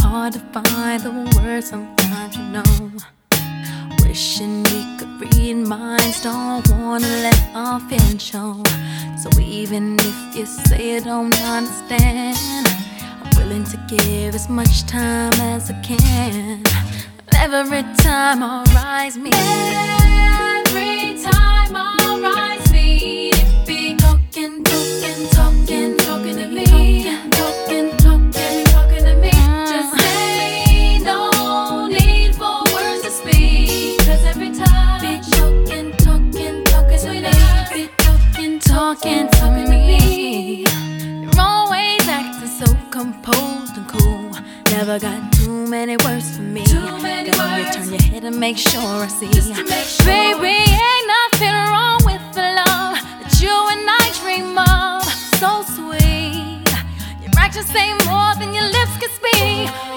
hard to find the words sometimes, you know. Wishing we could read minds, don't wanna let our feelings show. So even if you say you don't understand, I'm willing to give as much time as I can. Every time our eyes meet, talking to me. You're always acting so composed and cool. Never got too many words for me. Too many Girl, words. You turn your head and make sure I see. Just to make sure. Baby, ain't nothing wrong with the love that you and I dream of. So sweet. Your actions say more than your lips can speak.